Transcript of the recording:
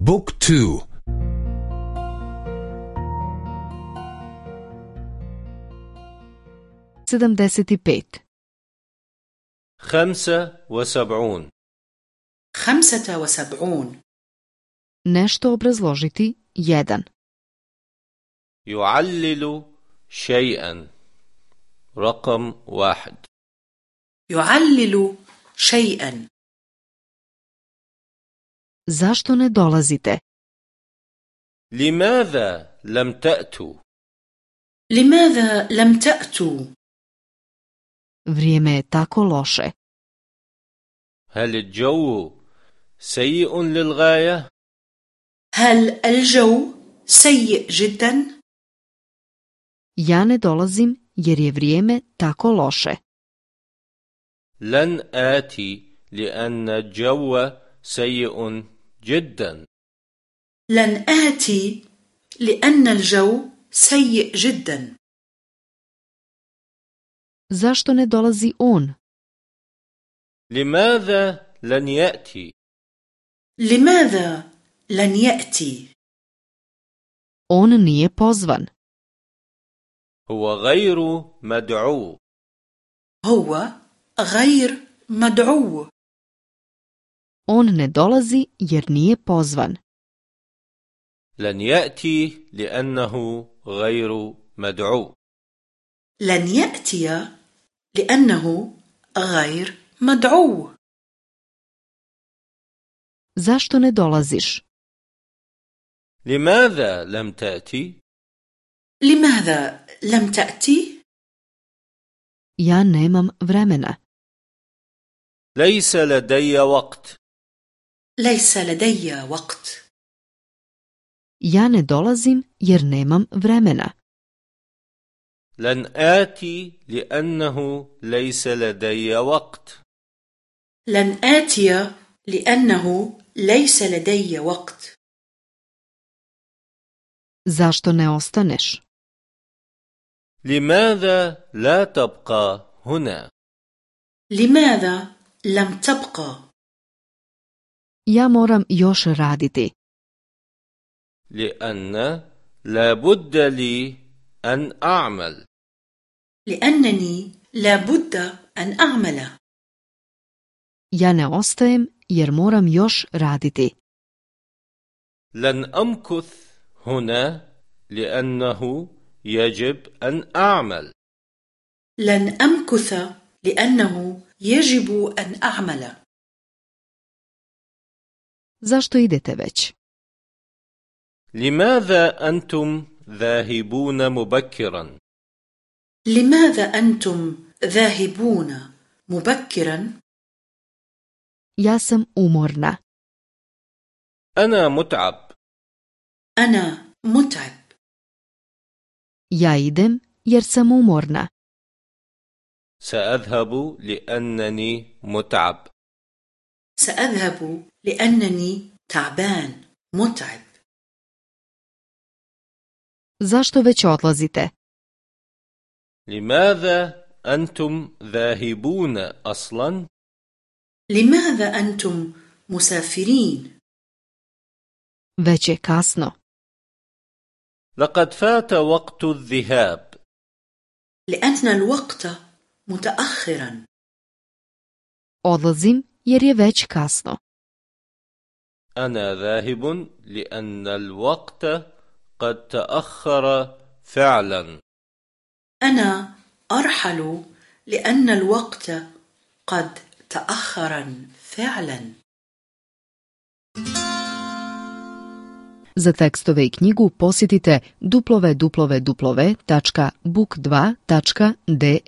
بوك تو sedamdeset i pet خمسة وسبعون. خمسة وسبعون. nešto obrazložiti jedan يعلل شيئا. رقم واحد. يعلل شيئا. Zašto ne dolazite? لماذا لم تأتوا؟ لماذا لم تأتوا؟ Vrijeme je tako loše. هل الجو سيء للغاية؟ هل الجو سيء جدا؟ Ja ne dolazim jer je vrijeme tako loše. لن آتي لأن الجو سيء جدا. لن آتي لأن الجو سيء جدا. Zašto ne dolazi on? لماذا لن يأتي؟ لماذا لن يأتي؟ On nije pozvan. هو غير مدعو. هو غير مدعو. On ne dolazi jer nije pozvan. لن يأتي لأنه غير مدعو. لن يأتي لأنه غير مدعو. Zašto ne dolaziš? لماذا لم تأتي؟ لماذا لم تأتي؟ ja nemam vremena. ليس لدي وقت. ليس لدي وقت ja ne dolazim jer nemam vremena لن آتي لأنه ليس لدي وقت لن آتي لأنه ليس لدي وقت zašto ne ostaneš لماذا لا تبقى هنا؟ لماذا لم تبقى؟ Ja moram još raditi. لأن لا بد لي أن أعمل. لأنني لا بد أن أعمل. Ja ne ostajem jer moram još raditi. لن أمكث هنا لأنه يجب أن أعمل. لن أمكث لأنه يجب أن أعمل. Zašto idete već? لماذا أنتم ذاهبون مبكرا؟ لماذا أنتم ذاهبون مبكرا؟ ja sam umorna. أنا متعب. أنا متعب. Ja idem jer sam umorna. سأذهب لأنني متعب. سأذهب لأنني تعبان متعب. Zašto već odlazite? لماذا أنتم ذاهبون أصلا؟ لماذا أنتم مسافرين؟ već je kasno. لقد فات وقت الذهاب. لأن الوقت متأخرا. Odlazim jer je već kasno. أنا ذاهب لأن الوقت قد تأخر فعلا. أنا أرحل لأن الوقت قد تأخرا فعلا. Za tekstove i knjigu posjetite www.book2.de